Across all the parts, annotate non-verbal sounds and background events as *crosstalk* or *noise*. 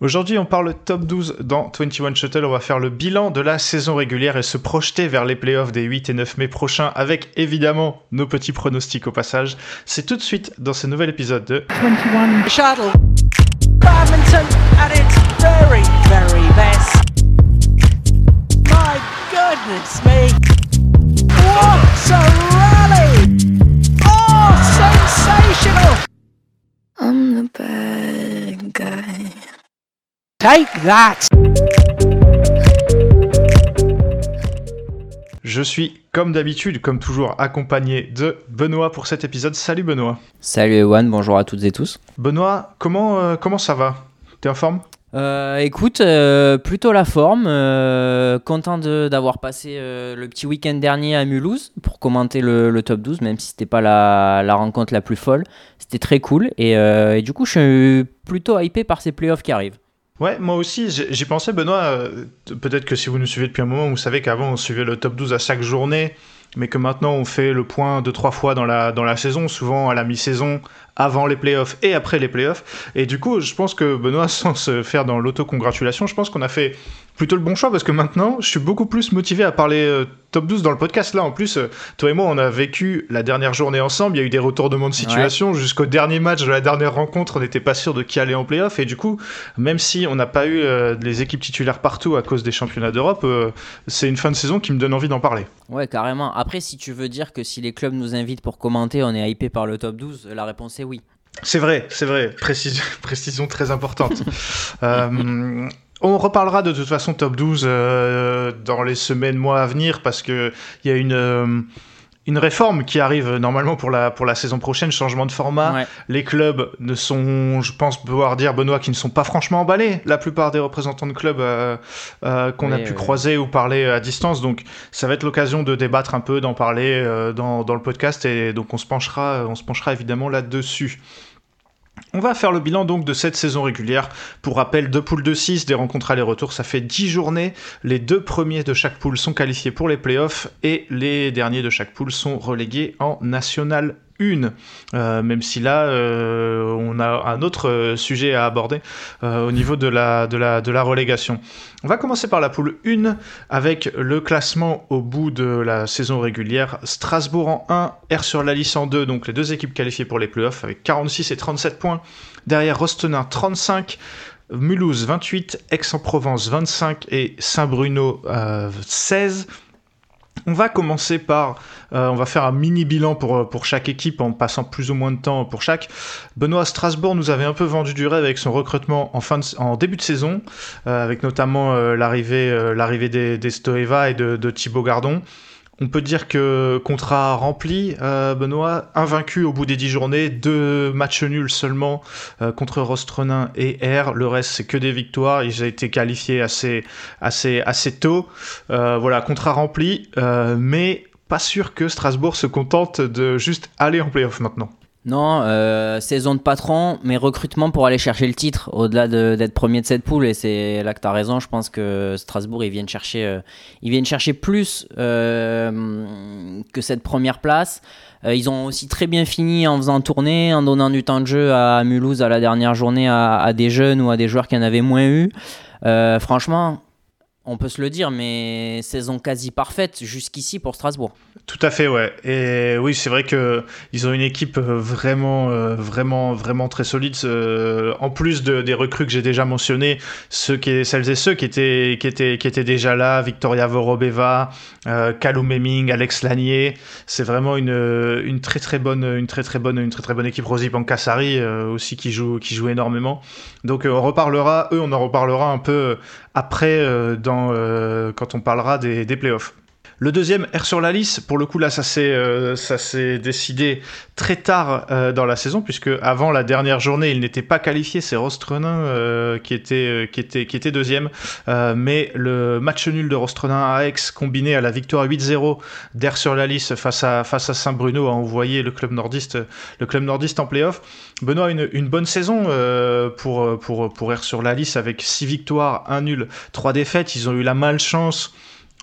Aujourd'hui, on parle top 12 dans 21 Shuttle. On va faire le bilan de la saison régulière et se projeter vers les playoffs des 8 et 9 mai prochains avec évidemment nos petits pronostics au passage. C'est tout de suite dans ce nouvel épisode de 21 Shuttle. Badminton at its very, very best. My goodness me. What a rally! Oh, sensational! I'm the guy. Take that! Je suis comme d'habitude, comme toujours, accompagné de Benoît pour cet épisode. Salut Benoît. Salut Ewan, bonjour à toutes et tous. Benoît, comment, euh, comment ça va? T'es en forme? Euh, écoute, euh, plutôt la forme. euh, content de- d'avoir passé euh, le petit week-end dernier à Mulhouse pour commenter le, le top 12, même si c'était pas la, la rencontre la plus folle. C'était très cool. Et, euh, et du coup, je suis plutôt hypé par ces playoffs qui arrivent. Ouais, moi aussi, j'y pensais, Benoît. euh, Peut-être que si vous nous suivez depuis un moment, vous savez qu'avant, on suivait le top 12 à chaque journée, mais que maintenant, on fait le point deux, trois fois dans la, dans la saison, souvent à la mi-saison, avant les playoffs et après les playoffs. Et du coup, je pense que, Benoît, *laughs* sans se faire dans l'autocongratulation, je pense qu'on a fait plutôt le bon choix parce que maintenant, je suis beaucoup plus motivé à parler euh, top 12 dans le podcast. Là, en plus, euh, toi et moi, on a vécu la dernière journée ensemble. Il y a eu des retournements de situation. Jusqu'au dernier match de la dernière rencontre, on n'était pas sûr de qui allait en playoff. Et du coup, même si on n'a pas eu euh, les équipes titulaires partout à cause des championnats d'Europe, c'est une fin de saison qui me donne envie d'en parler. Ouais, carrément. Après, si tu veux dire que si les clubs nous invitent pour commenter, on est hypé par le top 12, la réponse est oui. C'est vrai, c'est vrai. Précision, *laughs* précision très importante. *laughs* Euh, on reparlera de toute façon top 12 euh, dans les semaines, mois à venir parce que il y a une euh, une réforme qui arrive normalement pour la pour la saison prochaine, changement de format. Ouais. Les clubs ne sont, je pense pouvoir dire Benoît, qui ne sont pas franchement emballés. La plupart des représentants de clubs euh, qu'on a pu oui. croiser ou parler à distance, donc ça va être l'occasion de débattre un peu, d'en parler dans, dans le podcast et donc on se penchera, on se penchera évidemment là-dessus. On va faire le bilan donc de cette saison régulière. Pour rappel, deux poules de 6, des rencontres aller-retour, ça fait 10 journées. Les deux premiers de chaque poule sont qualifiés pour les playoffs et les derniers de chaque poule sont relégués en National 1. Euh, même si là, euh, on a un autre euh, sujet à aborder au niveau de la, de, la, de la relégation. On va commencer par la poule 1 avec le classement au bout de la saison régulière. Strasbourg en 1, R sur la en 2, donc les deux équipes qualifiées pour les playoffs avec 46 et 37 points. Derrière Rostenin 35, Mulhouse 28, Aix-en-Provence 25 et Saint-Bruno euh, 16. On va commencer par, euh, on va faire un mini bilan pour, pour chaque équipe en passant plus ou moins de temps pour chaque. Benoît Strasbourg nous avait un peu vendu du rêve avec son recrutement en, début de saison, euh, avec notamment euh, l'arrivée euh, des, Stoeva et de Thibaut Gardon. On peut dire que contrat rempli, euh, Benoît, invaincu au bout des 10 journées, deux matchs nuls seulement euh, contre Rostrenin et R. Le reste, c'est que des victoires. Ils ont été qualifiés assez, assez, assez tôt. Euh, voilà, contrat rempli, euh, mais pas sûr que Strasbourg se contente de juste aller en playoff maintenant. Non, euh, saison de patron, mais recrutement pour aller chercher le titre, au-delà de- d'être premier de cette poule. Et c'est là que tu as raison. Je pense que Strasbourg, ils viennent chercher, euh, ils viennent chercher plus euh, que cette première place. Euh, ils ont aussi très bien fini en faisant tourner, en donnant du temps de jeu à Mulhouse à la dernière journée à, à des jeunes ou à des joueurs qui en avaient moins eu. Euh, franchement, on peut se le dire, mais saison quasi parfaite jusqu'ici pour Strasbourg. Tout à fait, ouais. Et oui, c'est vrai que ils ont une équipe euh, vraiment, euh, vraiment, vraiment très solide. euh, en plus de, des recrues que j'ai déjà mentionnées, ceux qui, celles et ceux qui étaient, qui étaient, qui étaient déjà là, Victoria Vorobeva, euh, Kalou Meming, Alex Lanier, c'est vraiment une, très très bonne, une très très bonne, une très très bonne équipe. Rosie Pancassari aussi qui joue, qui joue énormément. Donc on reparlera, eux, on en reparlera un peu après dans, euh, quand on parlera des, des playoffs. Le deuxième, R sur la liste, pour le coup là ça s'est euh, décidé très tard euh, dans la saison puisque avant la dernière journée il n'était pas qualifié, c'est Rostrenin euh, qui était euh, qui était qui était deuxième, Euh, mais le match nul de Rostrenin à Aix combiné à la victoire 8-0 d'R sur la liste face à face à Saint-Bruno a envoyé le club nordiste le club nordiste en playoff. Benoît une, une bonne saison pour pour pour R sur la liste avec 6 victoires, 1 nul, 3 défaites, ils ont eu la malchance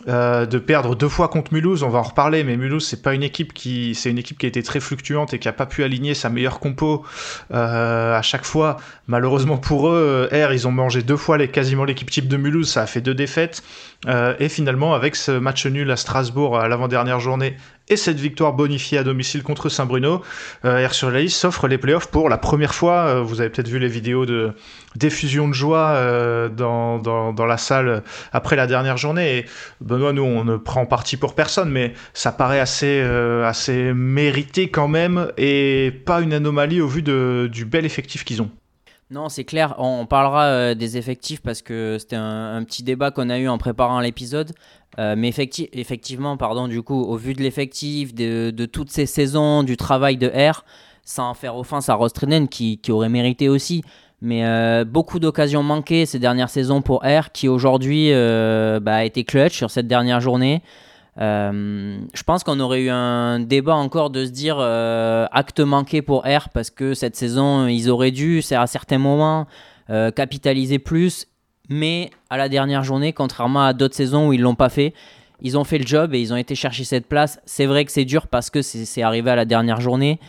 euh, de perdre deux fois contre Mulhouse, on va en reparler, mais Mulhouse c'est pas une équipe qui, c'est une équipe qui a été très fluctuante et qui a pas pu aligner sa meilleure compo euh, à chaque fois. Malheureusement pour eux, R ils ont mangé deux fois les, quasiment l'équipe type de Mulhouse, ça a fait deux défaites. Euh, et finalement avec ce match nul à Strasbourg à l'avant-dernière journée et cette victoire bonifiée à domicile contre Saint-Bruno, euh, R sur la s'offre les playoffs pour la première fois. Euh, vous avez peut-être vu les vidéos de d'effusion de joie euh, dans, la salle après la dernière journée. Benoît, nous, on ne prend parti pour personne, mais ça paraît assez, mérité quand même et pas une anomalie au vu du bel effectif qu'ils ont. Non, c'est clair. On parlera des effectifs parce que c'était un, petit débat qu'on a eu en préparant l'épisode. Euh, mais effecti effectivement, pardon, du coup, au vu de l'effectif, de, toutes ces saisons, du travail de R, sans faire offense à Rostrenen qui, qui aurait mérité aussi. Mais euh, beaucoup d'occasions manquées ces dernières saisons pour R qui aujourd'hui euh, bah, a été clutch sur cette dernière journée. Je pense qu'on aurait eu un débat encore de se dire acte manqué pour R parce que cette saison ils auraient dû, à certains moments, capitaliser plus. Mais à la dernière journée, contrairement à d'autres saisons où ils l'ont pas fait, ils ont fait le job et ils ont été chercher cette place. C'est vrai que c'est dur parce que c'est arrivé à la dernière journée,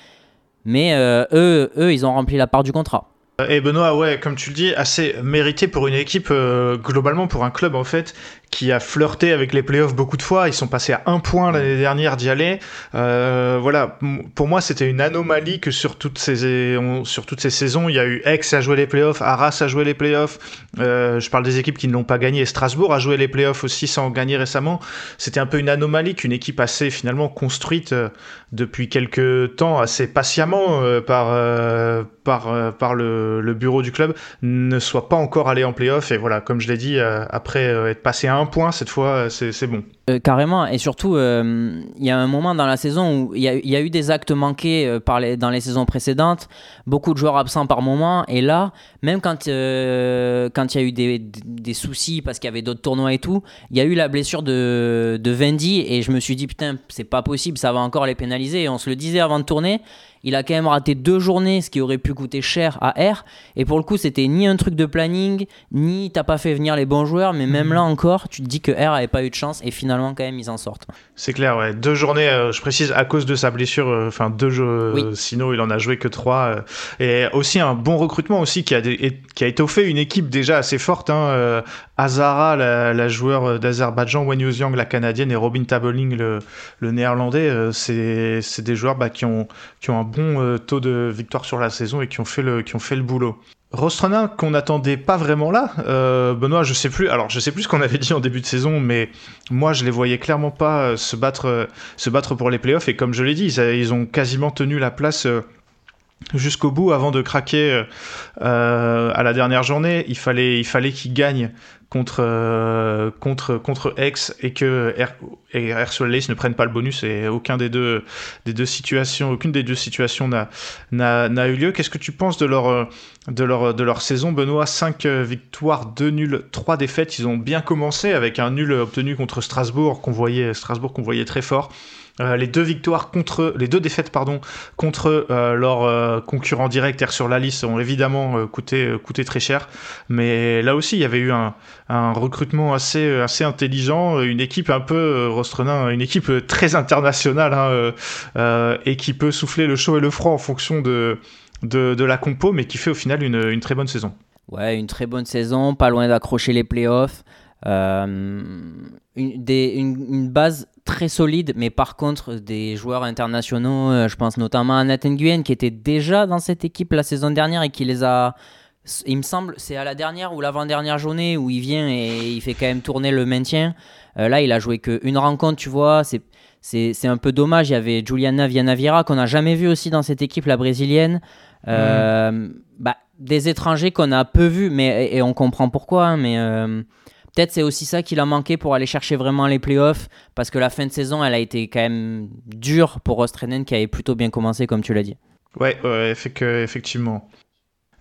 mais eux, eux, ils ont rempli la part du contrat. Et Benoît, ouais, comme tu le dis, assez mérité pour une équipe, euh, globalement pour un club en fait, qui a flirté avec les playoffs beaucoup de fois. Ils sont passés à un point l'année dernière d'y aller. Euh, voilà, pour moi, c'était une anomalie que sur toutes ces sur toutes ces saisons, il y a eu Aix à jouer les playoffs, Arras à jouer les playoffs. Euh, je parle des équipes qui ne l'ont pas gagné. Strasbourg a joué les playoffs aussi sans gagner récemment. C'était un peu une anomalie qu'une équipe assez finalement construite euh, depuis quelques temps, assez patiemment par par par le, le, bureau du club, ne soit pas encore allé en playoff. Et voilà, comme je l'ai dit, après être passé point cette fois, c'est bon. Euh, carrément, et surtout, il euh, y a un moment dans la saison où il y, a eu des actes manqués euh, par les, dans les saisons précédentes, beaucoup de joueurs absents par moment, et là, même quand il y a eu des, des soucis parce qu'il y avait d'autres tournois et tout, il y a eu la blessure de, de Vendy, et je me suis dit, putain, c'est pas possible, ça va encore les pénaliser, et on se le disait avant de tourner, il a quand même raté deux journées, ce qui aurait pu coûter cher à R. Et pour le coup, c'était ni un truc de planning, ni t'as pas fait venir les bons joueurs, mais même mmh. là encore, tu te dis que R avait pas eu de chance et finalement, quand même, ils en sortent. C'est clair, ouais. Deux journées, euh, je précise, à cause de sa blessure, euh, enfin deux jeux, oui. sinon il en a joué que trois. Euh, et aussi un bon recrutement aussi qui a, qui a étoffé une équipe déjà assez forte. Hein, Azara, la, la joueur d'Azerbaïdjan, Wen Yuzyang, la canadienne, et Robin Tabeling, le, néerlandais, c'est des joueurs bah, qui, ont, un bon euh, taux de victoire sur la saison et qui ont fait le, boulot. Rostronin qu'on n'attendait pas vraiment là, euh, Benoît, je sais plus. Alors je sais plus ce qu'on avait dit en début de saison, mais moi je les voyais clairement pas euh, se battre, euh, se battre pour les playoffs. Et comme je l'ai dit, ils, ont quasiment tenu la place. Euh, jusqu'au bout avant de craquer euh, à la dernière journée. Il fallait, il fallait qu'ils gagnent contre, euh, contre, contre X et que et Air ne prennent pas le bonus et des deux, des deux situations, aucune des deux situations n'a eu lieu. Qu'est-ce que tu penses de leur, de leur, de leur saison, Benoît? 5 victoires, 2 nuls, 3 défaites. Ils ont bien commencé avec un nul obtenu contre Strasbourg qu'on voyait, Strasbourg qu'on voyait très fort. Euh, les deux victoires contre, les deux défaites pardon contre euh, leurs euh, concurrents directs Air sur la liste ont évidemment euh, coûté coûté très cher, mais là aussi il y avait eu un, un recrutement assez assez intelligent, une équipe un peu Rostrenin, une équipe très internationale hein, et qui peut souffler le chaud et le froid en fonction de de, de la compo, mais qui fait au final une, une très bonne saison. Ouais, une très bonne saison, pas loin d'accrocher les playoffs. Euh, une, des, une, une, base très solide, mais par contre, des joueurs internationaux, euh, je pense notamment à Nathan Nguyen, qui était déjà dans cette équipe la saison dernière et qui les a. Il me semble, c'est à la dernière ou l'avant-dernière journée où il vient et il fait quand même tourner le maintien. Euh, là, il a joué qu'une rencontre, tu vois. C'est c'est un peu dommage. Il y avait Juliana Vianavira qu'on n'a jamais vu aussi dans cette équipe, la brésilienne. Euh, mmh. bah, des étrangers qu'on a peu vus, mais, et, et on comprend pourquoi. Hein, mais peut-être c'est aussi ça qu'il a manqué pour aller chercher vraiment les playoffs, parce que la fin de saison, elle a été quand même dure pour Ostrenen, qui avait plutôt bien commencé, comme tu l'as dit. Ouais, effectivement.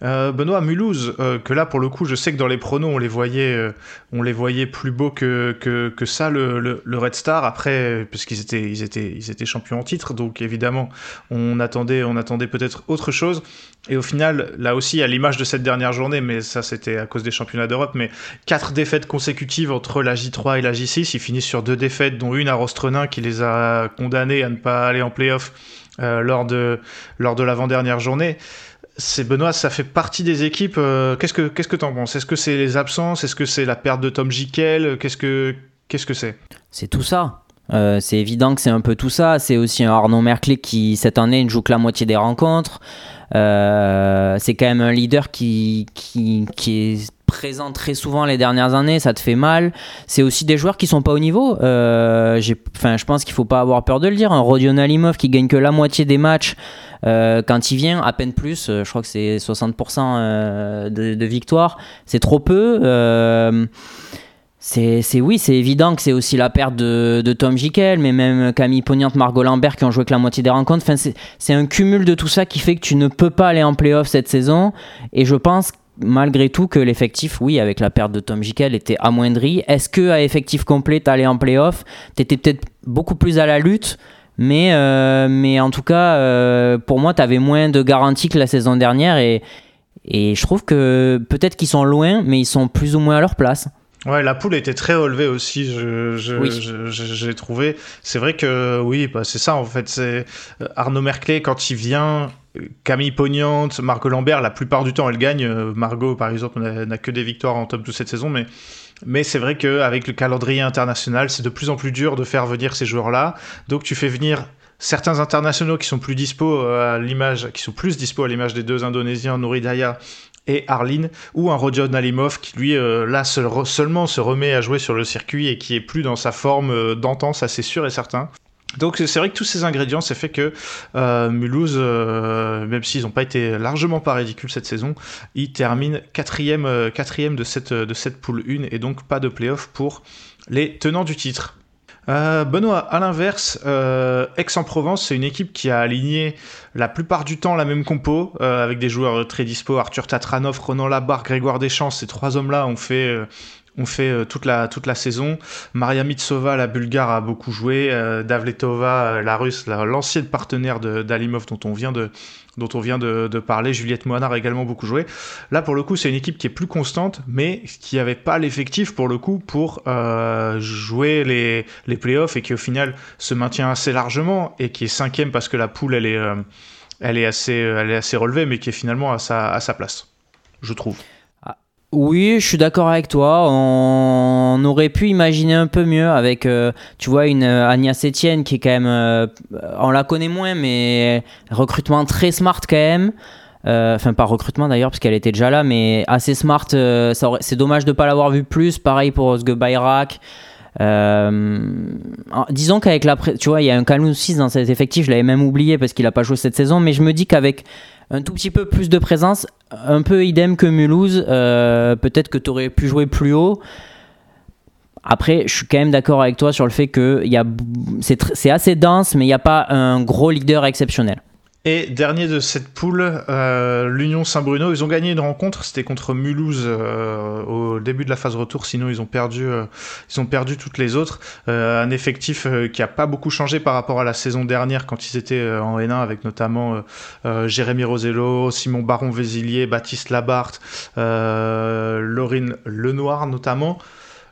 Euh, Benoît Mulhouse, euh, que là pour le coup, je sais que dans les pronos on les voyait, euh, on les voyait plus beaux que, que, ça le, le, Red Star. Après, puisqu'ils étaient, ils étaient, ils étaient champions en titre, donc évidemment on attendait, on attendait peut-être autre chose. Et au final, là aussi, à l'image de cette dernière journée, mais ça c'était à cause des championnats d'Europe, mais quatre défaites consécutives entre la J3 et la J6. Ils finissent sur deux défaites, dont une à Rostrenin qui les a condamnés à ne pas aller en playoff euh, lors de, lors de l'avant-dernière journée c'est Benoît, ça fait partie des équipes. Euh, qu'est-ce que qu'est-ce que t'en penses? Est-ce que c'est les absences? Est-ce que c'est la perte de Tom Jikel Qu'est-ce que qu'est-ce que c'est? C'est tout ça. Euh, c'est évident que c'est un peu tout ça. C'est aussi un Arnaud Merclé qui cette année ne joue que la moitié des rencontres. Euh, c'est quand même un leader qui, qui, qui est présent très souvent les dernières années, ça te fait mal. C'est aussi des joueurs qui sont pas au niveau. Euh, je pense qu'il faut pas avoir peur de le dire. Un Rodion Alimov qui gagne que la moitié des matchs euh, quand il vient, à peine plus. Euh, je crois que c'est 60% euh, de, de, victoire. C'est trop peu. C'est oui, c'est évident que c'est aussi la perte de, Tom Jikel, mais même Camille Pognante, Margot Lambert qui ont joué que la moitié des rencontres. C'est un cumul de tout ça qui fait que tu ne peux pas aller en playoff cette saison. Et je pense malgré tout que l'effectif, oui, avec la perte de Tom Jikel, était amoindri. Est-ce que à effectif complet, t'allais en playoff? T'étais peut-être beaucoup plus à la lutte. Mais, euh, mais en tout cas, euh, pour moi, tu avais moins de garanties que la saison dernière. Et, et je trouve que peut-être qu'ils sont loin, mais ils sont plus ou moins à leur place. Ouais, la poule était très relevée aussi, je, je, oui. trouvé. C'est vrai que oui, bah, c'est ça en fait. C'est euh, Arnaud Merclé quand il vient, Camille Pognante, Margot Lambert, la plupart du temps elle gagne. Margot par exemple n'a que des victoires en top de cette saison, mais mais c'est vrai qu'avec le calendrier international, c'est de plus en plus dur de faire venir ces joueurs-là. Donc tu fais venir certains internationaux qui sont plus dispo à l'image, qui sont plus dispo à l'image des deux Indonésiens, Nouridaya et Arline, ou un Rodion Nalimov qui lui euh, là seul, seulement se remet à jouer sur le circuit et qui est plus dans sa forme euh, d'antan, ça c'est sûr et certain. Donc c'est vrai que tous ces ingrédients, c'est fait que euh, Mulhouse, euh, même s'ils n'ont pas été largement pas ridicules cette saison, ils terminent quatrième, euh, de cette, poule 1 et donc pas de playoff pour les tenants du titre. Benoît, à l'inverse, Aix-en-Provence, c'est une équipe qui a aligné la plupart du temps la même compo, avec des joueurs très dispo, Arthur Tatranov, Ronan Labarre, Grégoire Deschamps, ces trois hommes-là ont fait on fait euh, toute, la, toute la saison. Maria Mitsova, la bulgare, a beaucoup joué. Euh, Davletova, euh, la russe, l'ancienne partenaire d'Alimov dont on vient de, dont on vient de, de parler. Juliette Moinard a également beaucoup joué. Là, pour le coup, c'est une équipe qui est plus constante, mais qui n'avait pas l'effectif, pour le coup, pour euh, jouer les, les playoffs et qui, au final, se maintient assez largement et qui est cinquième parce que la poule, elle est, elle est, assez, elle est assez relevée, mais qui est finalement à sa, à sa place, je trouve. Oui, je suis d'accord avec toi. On aurait pu imaginer un peu mieux avec, euh, tu vois, une euh, Agnès Etienne qui est quand même, euh, on la connaît moins, mais recrutement très smart quand même. Enfin, pas recrutement d'ailleurs, parce qu'elle était déjà là, mais assez smart. C'est dommage de ne pas l'avoir vu plus. Pareil pour Osge Bayrak. disons qu'avec la, tu vois, il y a un Kalou 6 dans cet effectif. Je l'avais même oublié parce qu'il a pas joué cette saison, mais je me dis qu'avec un tout petit peu plus de présence, un peu idem que Mulhouse. Euh, Peut-être que tu aurais pu jouer plus haut. Après, je suis quand même d'accord avec toi sur le fait que c'est assez dense, mais il n'y a pas un gros leader exceptionnel. Et dernier de cette poule, euh, l'Union Saint-Bruno, ils ont gagné une rencontre, c'était contre Mulhouse euh, au début de la phase retour, sinon ils ont perdu, euh, ils ont perdu toutes les autres. Un effectif qui a pas beaucoup changé par rapport à la saison dernière quand ils étaient en N1 avec notamment Jérémy Rosello, Simon Baron-Vézilier, Baptiste Labarthe, Laurine Lenoir notamment.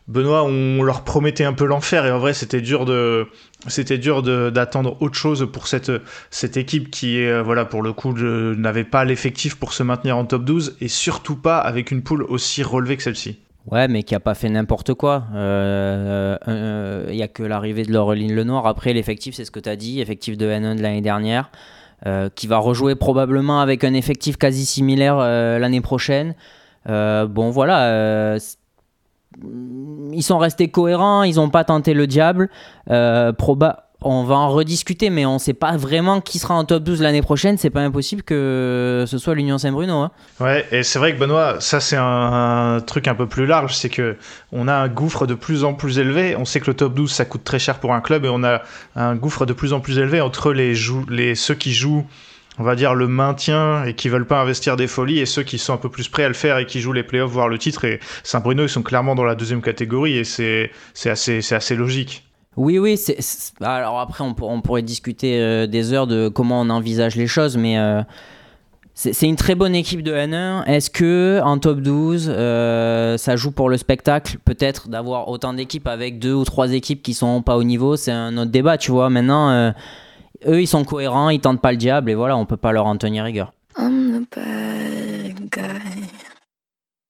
Benoît, on leur promettait un peu l'enfer et en vrai c'était dur de c'était dur d'attendre autre chose pour cette, cette équipe qui est voilà pour le coup n'avait pas l'effectif pour se maintenir en top 12 et surtout pas avec une poule aussi relevée que celle-ci. Ouais, mais qui a pas fait n'importe quoi. Il euh, euh, y a que l'arrivée de Laureline Lenoir. Après, l'effectif, c'est ce que tu as dit, effectif de N1 de l'année dernière, euh, qui va rejouer probablement avec un effectif quasi similaire l'année prochaine. bon, voilà ils sont restés cohérents, ils n'ont pas tenté le diable. Euh, on va en rediscuter, mais on ne sait pas vraiment qui sera en top 12 l'année prochaine. C'est pas impossible que ce soit l'Union Saint-Bruno. Hein. Ouais, et c'est vrai que Benoît, ça c'est un, un, truc un peu plus large, c'est que on a un gouffre de plus en plus élevé. On sait que le top 12 ça coûte très cher pour un club, et on a un gouffre de plus en plus élevé entre les, les ceux qui jouent on va dire, le maintien et qui veulent pas investir des folies et ceux qui sont un peu plus prêts à le faire et qui jouent les playoffs, voire le titre. Et Saint-Bruno, ils sont clairement dans la deuxième catégorie et c'est assez, assez logique. Oui, oui. Alors après, on, on pourrait discuter euh, des heures de comment on envisage les choses, mais euh, c'est une très bonne équipe de N1. Est-ce que en top 12, euh, ça joue pour le spectacle? Peut-être d'avoir autant d'équipes avec deux ou trois équipes qui sont pas au niveau, c'est un autre débat, tu vois. Maintenant eux, ils sont cohérents, ils tentent pas le diable, et voilà, on peut pas leur en tenir rigueur.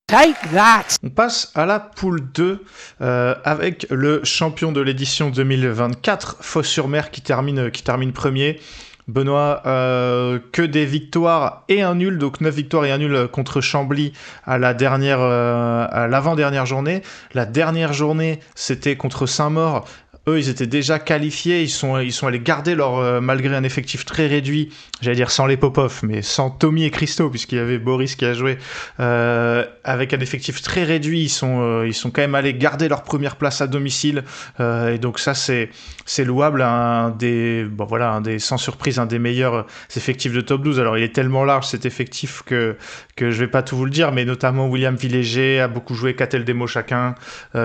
Take that. On passe à la poule 2 euh, avec le champion de l'édition 2024, Fos-sur-Mer, qui termine, qui termine premier. Benoît, euh, que des victoires et un nul, donc 9 victoires et un nul contre Chambly à la dernière, euh, à l'avant-dernière journée. La dernière journée, c'était contre Saint-Maur eux, ils étaient déjà qualifiés, ils sont, ils sont allés garder leur, euh, malgré un effectif très réduit, j'allais dire sans les Popov, mais sans Tommy et Christo, puisqu'il y avait Boris qui a joué, euh, avec un effectif très réduit, ils sont, euh, ils sont quand même allés garder leur première place à domicile, et donc ça, c'est, c'est louable, un des, bon voilà, un des, sans surprise, un des meilleurs effectifs de top 12. Alors, il est tellement large cet effectif que, que je vais pas tout vous le dire, mais notamment William Villéger a beaucoup joué, Catel Demo chacun,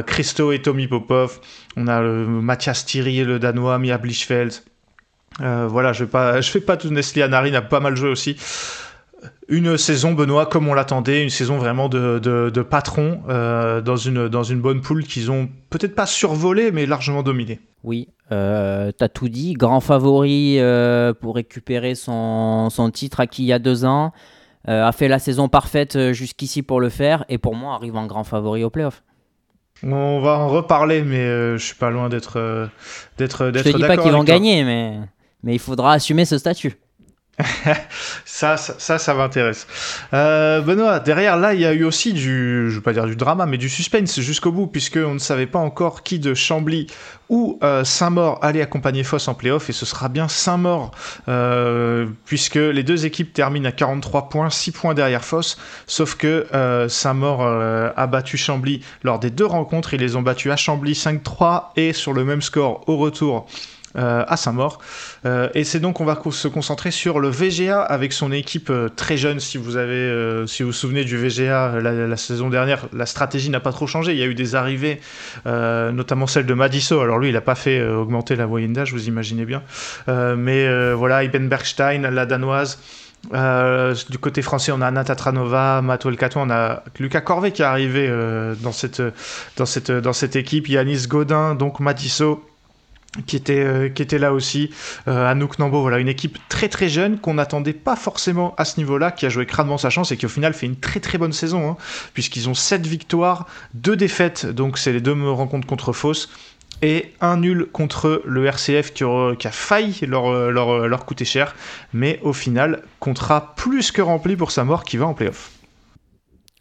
Christo et Tommy Popov, on a le Mathias Thierry, le Danois, Mia Blichfeld. Euh, voilà, je je fais pas tout. Nestlé Anari a pas mal joué aussi. Une saison, Benoît, comme on l'attendait, une saison vraiment de, patron euh, dans, une, dans une bonne poule qu'ils ont peut-être pas survolé, mais largement dominé. Oui, euh, t'as tout dit. Grand favori euh, pour récupérer son, son, titre acquis il y a deux ans. a fait la saison parfaite jusqu'ici pour le faire. Et pour moi, arrive en grand favori au playoff. On va en reparler, mais euh, je suis pas loin d'être euh, d'être d'être. Je te dis pas qu'ils vont gagner, mais mais il faudra assumer ce statut. Ça, ça, ça, m'intéresse. Euh, Benoît, derrière là, il y a eu aussi du, je veux pas dire du drama, mais du suspense jusqu'au bout, puisque on ne savait pas encore qui de Chambly ou euh, Saint-Maur allait accompagner Foss en playoff, et ce sera bien Saint-Maur, euh, puisque les deux équipes terminent à 43 points, 6 points derrière Foss, sauf que Saint-Maur a battu Chambly lors des deux rencontres, ils les ont battus à Chambly 5-3 et sur le même score au retour euh, à Saint-Maur. Euh, et c'est donc on va se concentrer sur le VGA avec son équipe euh, très jeune. Si vous avez, si vous vous souvenez du VGA la, saison dernière, la stratégie n'a pas trop changé. Il y a eu des arrivées, notamment celle de Madiso. Alors lui, il n'a pas fait augmenter la moyenne d'âge, vous imaginez bien. mais voilà, Iben Bergstein, la danoise. du côté français, on a Anna Tatranova, Mato Elkato, on a Lucas Corvet qui est arrivé dans, cette, dans, cette, dans cette équipe, Yanis Godin, donc Matisso, qui était, euh, qui était là aussi, euh, Anouk Nambo, voilà, une équipe très très jeune qu'on n'attendait pas forcément à ce niveau-là, qui a joué crânement sa chance et qui au final fait une très très bonne saison, hein, puisqu'ils ont 7 victoires, 2 défaites, donc c'est les deux rencontres contre Fausse, et un nul contre le RCF qui, a failli leur, leur, leur coûter cher, mais au final, contrat plus que rempli pour sa mort qui va en playoff.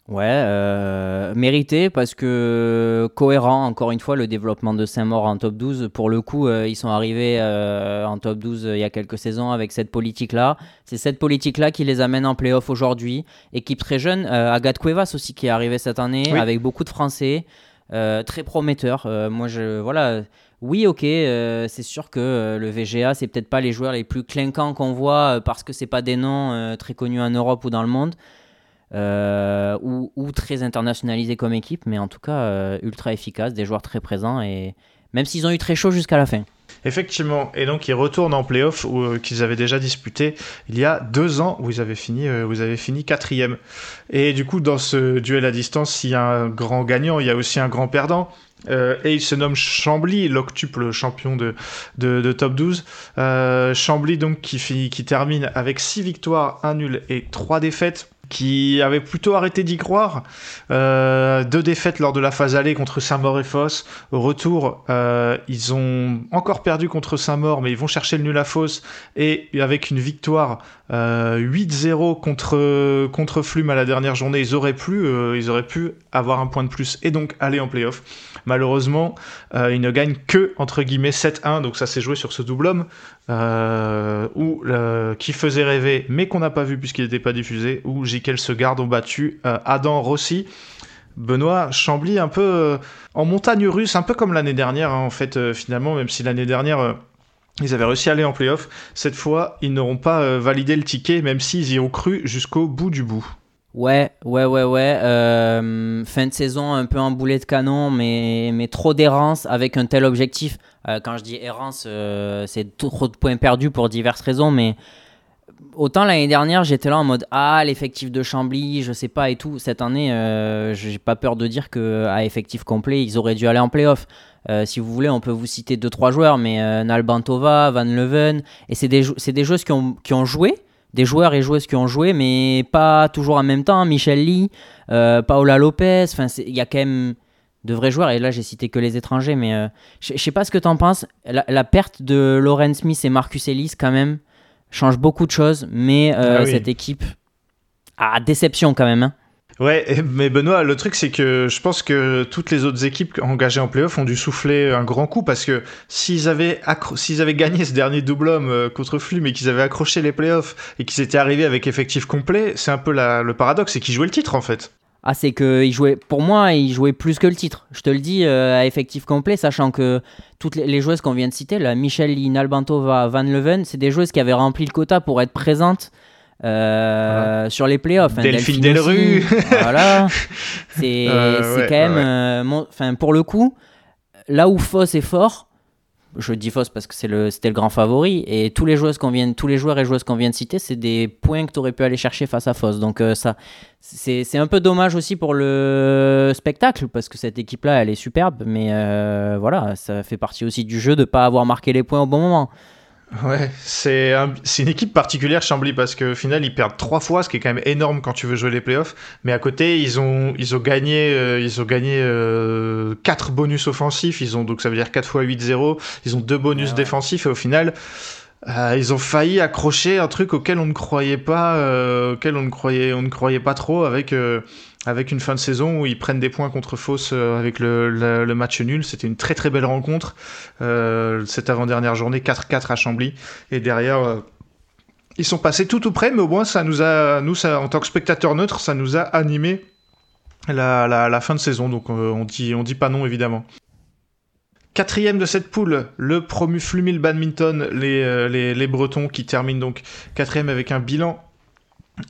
Ouais, euh, mérité parce que cohérent, encore une fois, le développement de Saint-Maur en top 12. Pour le coup, euh, ils sont arrivés euh, en top 12 il y a quelques saisons avec cette politique-là. C'est cette politique-là qui les amène en playoff aujourd'hui. Équipe très jeune, Agathe Cuevas aussi qui est arrivée cette année avec beaucoup de Français, très prometteur. moi, je, voilà. Oui, ok, c'est sûr que le VGA, c'est peut-être pas les joueurs les plus clinquants qu'on voit parce que c'est pas des noms très connus en Europe ou dans le monde. Euh, ou, très internationalisé comme équipe, mais en tout cas euh, ultra efficace, des joueurs très présents, et même s'ils ont eu très chaud jusqu'à la fin. Effectivement, et donc ils retournent en playoff euh, qu'ils avaient déjà disputé il y a deux ans où ils avaient fini, vous avez fini quatrième. Et du coup, dans ce duel à distance, s'il y a un grand gagnant, il y a aussi un grand perdant. et il se nomme Chambly, l'octuple champion de, de, top 12. Chambly donc qui, finit, qui termine avec 6 victoires, 1 nul et 3 défaites qui avait plutôt arrêté d'y croire. Euh, deux défaites lors de la phase aller contre Saint-Maur et Fosse. Au retour, euh, ils ont encore perdu contre Saint-Maur, mais ils vont chercher le nul à Fosse. Et avec une victoire euh, 8-0 contre, contre Flume à la dernière journée, ils auraient, pu, euh, ils auraient pu avoir un point de plus et donc aller en playoff. Malheureusement, euh, ils ne gagnent que, entre guillemets, 7-1. Donc ça s'est joué sur ce double homme. Euh, où, qui faisait rêver, mais qu'on n'a pas vu puisqu'il n'était pas diffusé, Jiquel se garde ont battu euh, Adam Rossi. Benoît Chambly un peu euh, en montagne russe, un peu comme l'année dernière hein, en fait finalement, même si l'année dernière Ils avaient réussi à aller en playoff. Cette fois, ils n'auront pas euh, validé le ticket, même s'ils y ont cru jusqu'au bout du bout. Ouais, ouais, ouais, ouais. Euh, fin de saison un peu en boulet de canon, mais, mais trop d'errance avec un tel objectif. Euh, quand je dis errance, c'est trop de points perdus pour diverses raisons, mais autant l'année dernière, j'étais là en mode Ah, l'effectif de Chambly, je sais pas et tout. Cette année, j'ai pas peur de dire qu'à effectif complet, ils auraient dû aller en playoff. Euh, si vous voulez, on peut vous citer 2-3 joueurs, mais euh, Nalbantova, Van Leuven, et c'est des, des joueuses qui ont, qui ont joué, des joueurs et joueuses qui ont joué, mais pas toujours en même temps. Michel Lee, euh, Paola Lopez, il y a quand même de vrais joueurs, et là j'ai cité que les étrangers, mais je sais pas ce que tu en penses. La, perte de Lauren Smith et Marcus Ellis, quand même, change beaucoup de choses, mais ah cette équipe a déception quand même. Hein. Ouais, mais Benoît, le truc c'est que je pense que toutes les autres équipes engagées en playoff ont dû souffler un grand coup parce que s'ils avaient, s'ils avaient gagné ce dernier double homme euh, contre Flux mais qu'ils avaient accroché les playoffs et qu'ils étaient arrivés avec effectif complet, c'est un peu le paradoxe, c'est qu'ils jouaient le titre en fait. Ah, c'est que il jouait, pour moi, il jouait plus que le titre. Je te le dis, euh, à effectif complet, sachant que toutes les, joueuses qu'on vient de citer, là, Michel Nalbantova, Van Leuven, c'est des joueuses qui avaient rempli le quota pour être présentes euh, sur les playoffs. Hein, Delphine, Delphine *laughs* voilà. C'est quand même. Euh, enfin, pour le coup, là où Foss est fort, je dis Foss parce que c'était le, le grand favori, et tous les, joueurs qu'on vient, tous les joueurs et joueuses qu'on vient de citer, c'est des points que tu aurais pu aller chercher face à Foss. Donc, euh, ça, c'est un peu dommage aussi pour le spectacle, parce que cette équipe-là, elle est superbe, mais voilà, ça fait partie aussi du jeu de ne pas avoir marqué les points au bon moment. Ouais, c'est une équipe particulière Chambly parce qu'au final ils perdent trois fois, ce qui est quand même énorme quand tu veux jouer les playoffs. Mais à côté ils ont ils ont gagné euh, ils ont gagné euh, quatre bonus offensifs. Ils ont donc ça veut dire 4 fois 8-0. Ils ont deux bonus défensifs et au final euh, ils ont failli accrocher un truc auquel on ne croyait pas, auquel on ne croyait on ne croyait pas trop avec avec une fin de saison où ils prennent des points contre Fausse euh, avec le, match nul. C'était une très très belle rencontre. Euh, cette avant-dernière journée, 4-4 à Chambly. Et derrière, euh, ils sont passés tout tout près, mais au moins ça nous a, nous, en tant que spectateur neutre, ça nous a animé la, fin de saison. Donc on dit, on dit pas non évidemment. Quatrième de cette poule, le promu Flumil Badminton, les Bretons qui terminent donc quatrième avec un bilan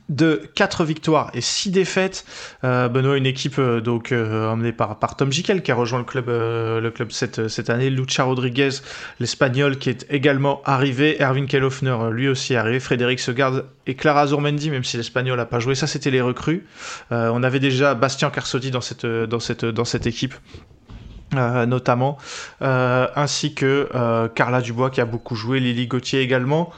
de 4 victoires et 6 défaites. Euh, Benoît, une équipe euh, euh, emmenée par, par Tom Jikel qui a rejoint le club, le club cette, année. Lucha Rodriguez, l'Espagnol, qui est également arrivé. Erwin Kellhoffner, lui aussi arrivé. Frédéric Segard et Clara Zourmendi, même si l'Espagnol n'a pas joué. Ça, c'était les recrues. on avait déjà Bastien Carsodi dans cette, dans cette, dans cette équipe. notamment, ainsi que Carla Dubois qui a beaucoup joué, Lily Gauthier également.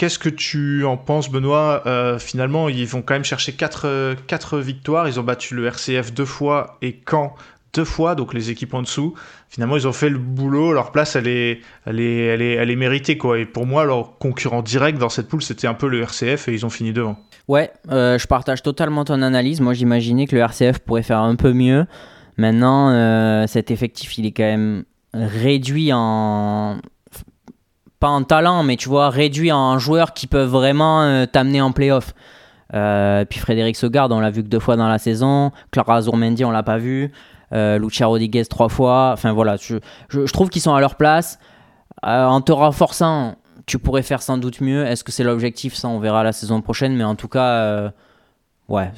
Qu'est-ce que tu en penses, Benoît euh, Finalement, ils vont quand même chercher 4, euh, victoires. Ils ont battu le RCF deux fois et Caen deux fois, donc les équipes en dessous. Finalement, ils ont fait le boulot. Leur place, elle est, méritée. Et pour moi, leur concurrent direct dans cette poule, c'était un peu le RCF et ils ont fini devant. Ouais, euh, je partage totalement ton analyse. Moi, j'imaginais que le RCF pourrait faire un peu mieux. Maintenant, cet effectif, il est quand même réduit en pas en talent, mais tu vois, réduit en joueurs qui peuvent vraiment euh, t'amener en playoff. Euh, puis Frédéric Segard, on l'a vu que deux fois dans la saison. Clara Zourmendi, on l'a pas vu. Euh, Lucia Rodriguez, trois fois. Enfin voilà, je, trouve qu'ils sont à leur place. en te renforçant, tu pourrais faire sans doute mieux. Est-ce que c'est l'objectif? Ça, on verra la saison prochaine. Mais en tout cas, ouais,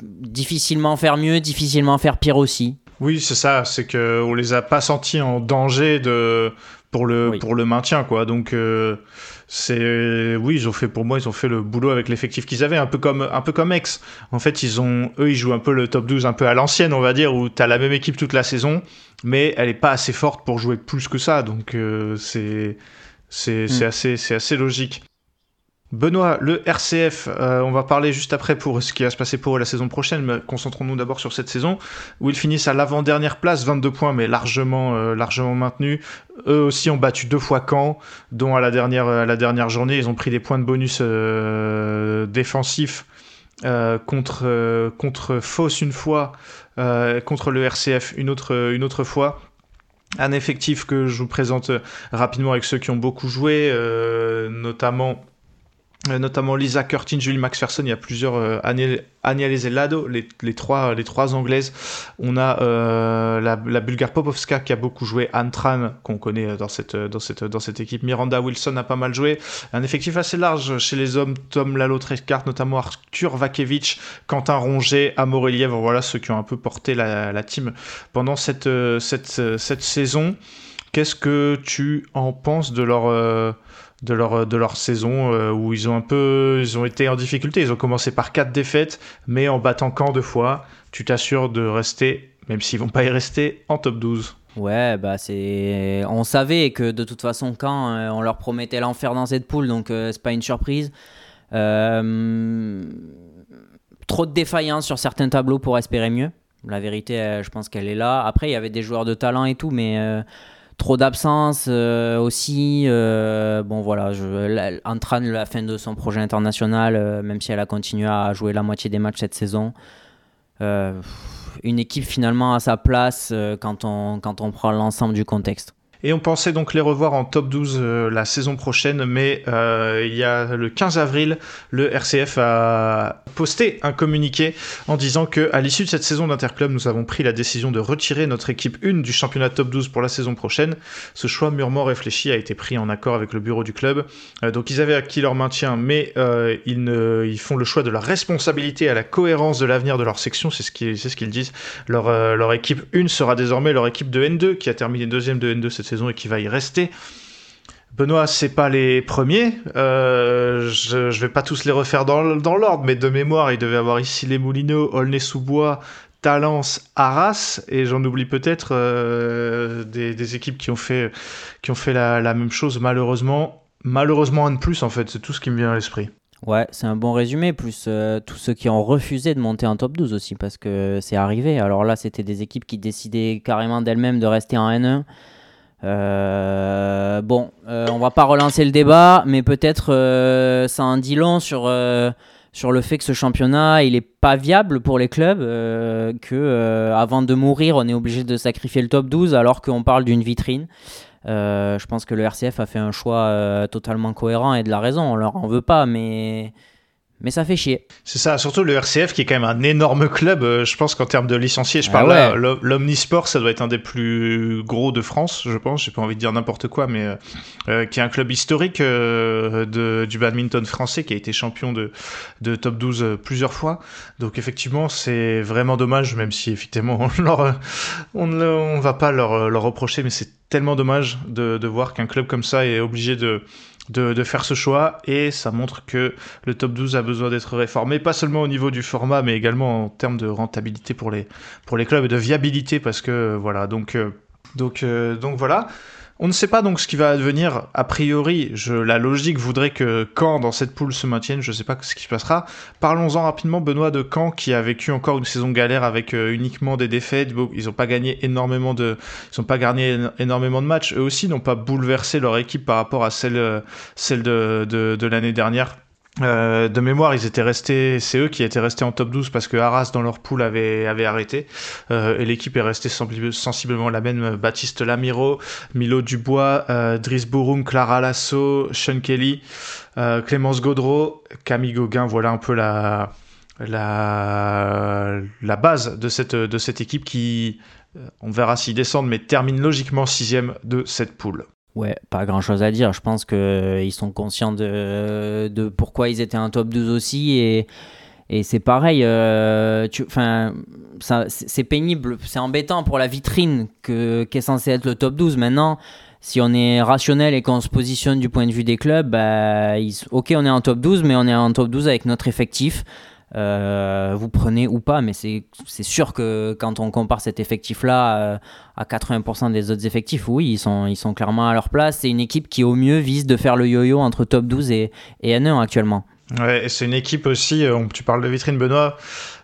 difficilement faire mieux, difficilement faire pire aussi. Oui, c'est ça. C'est qu'on les a pas sentis en danger de pour le pour le maintien quoi. Donc euh, c'est oui, ils ont fait pour moi, ils ont fait le boulot avec l'effectif qu'ils avaient, un peu comme un peu comme Ex. En fait, ils ont eux ils jouent un peu le top 12 un peu à l'ancienne, on va dire où tu as la même équipe toute la saison, mais elle est pas assez forte pour jouer plus que ça. Donc euh, c'est c'est mm. assez c'est assez logique. Benoît, le RCF, euh, on va parler juste après pour ce qui va se passer pour la saison prochaine, mais concentrons-nous d'abord sur cette saison, où ils finissent à l'avant-dernière place, 22 points, mais largement, euh, largement maintenus. Eux aussi ont battu deux fois Caen, dont à la dernière, à la dernière journée, ils ont pris des points de bonus euh, défensifs contre, contre Fausse une fois, contre le RCF une autre, une autre fois un effectif que je vous présente rapidement avec ceux qui ont beaucoup joué, notamment notamment Lisa Curtin, Julie McPherson, il y a plusieurs euh, Lado, les, trois, les trois anglaises. On a euh, la, la, bulgare Popovska qui a beaucoup joué, Anne Tran qu'on connaît dans cette, dans, cette, dans cette équipe, Miranda Wilson a pas mal joué. Un effectif assez large chez les hommes, Tom Lalo Trescart, notamment Arthur Vakevich, Quentin Ronget, Amoreliev, voilà ceux qui ont un peu porté la, la team pendant cette, cette, cette saison. Qu'est-ce que tu en penses de leur, euh, de leur, de leur saison euh, où ils ont un peu ils ont été en difficulté Ils ont commencé par quatre défaites, mais en battant Caen deux fois, tu t'assures de rester, même s'ils vont pas y rester, en top 12. Ouais, bah c'est. On savait que de toute façon, quand euh, on leur promettait l'enfer dans cette poule, donc c'est pas une surprise. trop de défaillances sur certains tableaux pour espérer mieux. La vérité, je pense qu'elle est là. Après, il y avait des joueurs de talent et tout, mais trop d'absence euh, aussi. Euh, bon voilà, je, la fin de son projet international, euh, même si elle a continué à jouer la moitié des matchs cette saison. une équipe finalement à sa place quand on prend l'ensemble du contexte. Et on pensait donc les revoir en top 12 euh, la saison prochaine, mais euh, il y a le 15 avril, le RCF a posté un communiqué en disant que à l'issue de cette saison d'Interclub, nous avons pris la décision de retirer notre équipe 1 du championnat top 12 pour la saison prochaine. Ce choix mûrement réfléchi a été pris en accord avec le bureau du club. Euh, donc ils avaient acquis leur maintien, mais ils, font le choix de la responsabilité à la cohérence de l'avenir de leur section, c'est ce qu'ils ce qu'ils disent. Leur, leur équipe 1 sera désormais leur équipe de N2 qui a terminé deuxième de N2 cette saison et qui va y rester. Benoît, c'est pas les premiers. Euh, je, je vais pas tous les refaire dans, l'ordre, mais de mémoire, il devait avoir ici les Moulineaux, Aulnay-sous-Bois, Talence, Arras, et j'en oublie peut-être euh, des, équipes qui ont fait, qui ont fait la, même chose, malheureusement. Malheureusement, un de plus, en fait, c'est tout ce qui me vient à l'esprit. Ouais, c'est un bon résumé, plus euh, tous ceux qui ont refusé de monter en top 12 aussi, parce que c'est arrivé. Alors là, c'était des équipes qui décidaient carrément d'elles-mêmes de rester en N1. Euh, bon, euh, on va pas relancer le débat, mais peut-être euh, ça en dit long sur, sur le fait que ce championnat il est pas viable pour les clubs, que avant de mourir on est obligé de sacrifier le top 12 alors qu'on parle d'une vitrine. je pense que le RCF a fait un choix totalement cohérent et de la raison. On leur en veut pas, mais mais ça fait chier. C'est ça, surtout le RCF qui est quand même un énorme club. Euh, je pense qu'en termes de licenciés, je ah parle là, l'Omnisport, ça doit être un des plus gros de France, je pense. J'ai pas envie de dire n'importe quoi, mais euh, euh, qui est un club historique de, du badminton français qui a été champion de, de top 12 plusieurs fois. Donc effectivement, c'est vraiment dommage, même si effectivement *laughs* on, leur, on ne va pas leur, leur reprocher, mais c'est tellement dommage de, de voir qu'un club comme ça est obligé de de, faire ce choix et ça montre que le top 12 a besoin d'être réformé, pas seulement au niveau du format, mais également en termes de rentabilité pour les, clubs et de viabilité parce que voilà, donc, euh, euh, donc voilà. On ne sait pas donc ce qui va advenir. A priori, je, la logique voudrait que Caen dans cette poule se maintienne. Je ne sais pas ce qui se passera. Parlons-en rapidement, Benoît de Caen, qui a vécu encore une saison galère avec euh, uniquement des défaites. Ils n'ont pas gagné énormément de, ils pas gagné énormément de matchs. Eux aussi n'ont pas bouleversé leur équipe par rapport à celle, euh, celle de l'année dernière. Euh, de mémoire, ils étaient restés, c'est eux qui étaient restés en top 12 parce que Arras dans leur poule avait, avait arrêté euh, et l'équipe est restée sensiblement la même. Baptiste Lamiro, Milo Dubois, euh, Driss Bouroum, Clara Lasso, Sean Kelly, euh, Clémence Gaudreau, Camille Gauguin. Voilà un peu la, la, la base de cette, de cette équipe qui, on verra s'ils descendent, mais termine logiquement sixième de cette poule. Ouais, pas grand chose à dire. Je pense qu'ils euh, sont conscients de, de, pourquoi ils étaient en top 12 aussi. Et, et c'est pareil, euh, c'est pénible, c'est embêtant pour la vitrine que, qu'est censé être le top 12. Maintenant, si on est rationnel et qu'on se positionne du point de vue des clubs, bah, ok, on est en top 12, mais on est en top 12 avec notre effectif. Euh, vous prenez ou pas, mais c'est sûr que quand on compare cet effectif-là euh, à 80% des autres effectifs, oui, ils sont, clairement à leur place. C'est une équipe qui au mieux vise de faire le yo-yo entre top 12 et, et N1 actuellement. Ouais, c'est une équipe aussi, euh, tu parles de vitrine Benoît,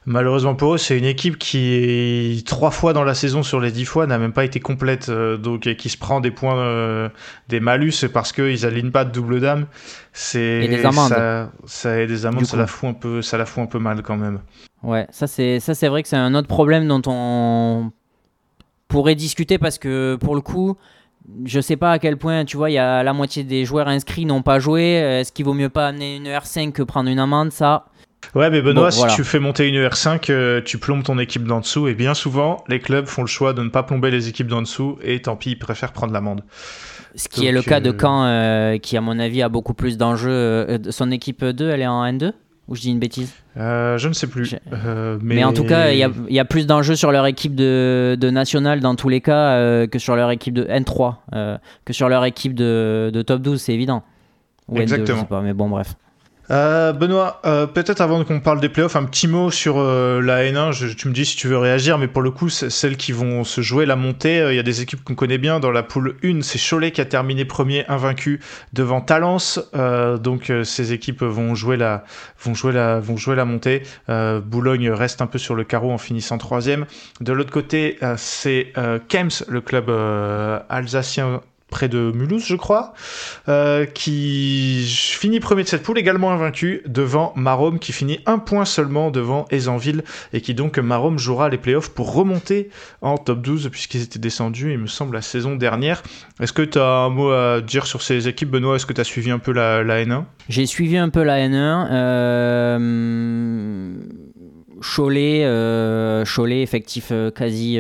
malheureusement pour eux, c'est une équipe qui, trois fois dans la saison sur les dix fois, n'a même pas été complète, euh, donc et qui se prend des points, euh, des malus parce qu'ils alignent pas de double dame. C'est, et des amendes. Ça, ça, des amendes, ça la, fout un peu, ça la fout un peu mal quand même. Ouais, ça c'est, ça c'est vrai que c'est un autre problème dont on pourrait discuter parce que pour le coup, je sais pas à quel point, tu vois, il y a la moitié des joueurs inscrits n'ont pas joué. Est-ce qu'il vaut mieux pas amener une R5 que prendre une amende Ça, Ouais, mais Benoît, Bon, si voilà. tu fais monter une R5, euh, tu plombes ton équipe d'en dessous. Et bien souvent, les clubs font le choix de ne pas plomber les équipes d'en dessous. Et tant pis, ils préfèrent prendre l'amende. ce qui est le cas de euh, Caen, euh, qui à mon avis a beaucoup plus d'enjeux. Euh, son équipe 2, elle est en N2 Ou je dis une bêtise Euh, je ne sais plus. Euh, mais... Mais, en tout cas, il y a, il y a plus d'enjeux sur leur équipe de, de national dans tous les cas euh, que sur leur équipe de N3, euh, que sur leur équipe de, de top 12, c'est évident. Ou N2, je Exactement. sais pas, mais bon, bref. Euh, Benoît, euh, peut-être avant qu'on parle des playoffs, un petit mot sur euh, la N1. Je- tu me dis si tu veux réagir, mais pour le coup, celles qui vont se jouer la montée, euh, il y a des équipes qu'on connaît bien. Dans la poule 1, c'est Cholet qui a terminé premier invaincu devant Talence. Euh, donc euh, ces équipes vont jouer la, vont jouer la, vont jouer la montée. Boulogne reste un peu sur le carreau en finissant troisième. De l'autre côté, c'est Kems, le club alsacien près de Mulhouse, je crois, euh, qui finit premier de cette poule, également invaincu, devant Marom, qui finit un point seulement devant Esanville, et qui donc, Marom jouera les playoffs pour remonter en top 12, puisqu'ils étaient descendus, il me semble, la saison dernière. Est-ce que tu as un mot à dire sur ces équipes, Benoît? Est-ce que tu as suivi un peu la, la N1 J'ai suivi un peu la N1. euh, Cholet, euh, Cholet, effectif euh, quasi,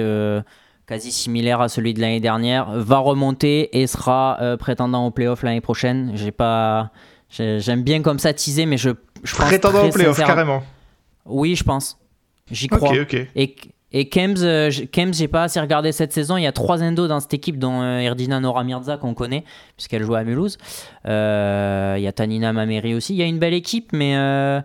quasi similaire à celui de l'année dernière, va remonter et sera euh, prétendant au playoff l'année prochaine. J'ai pas, j'ai- j'aime bien comme ça teaser, mais je, je pense Prétendant au playoff, carrément. Oui, je pense. J'y crois. Et, et Kems, euh, Kems, j'ai pas assez regardé cette saison. Il y a trois endos dans cette équipe, dont euh, Erdina Nora Mirza, qu'on connaît, puisqu'elle joue à Mulhouse. Euh, il y a Tanina Mameri aussi. Il y a une belle équipe, mais euh,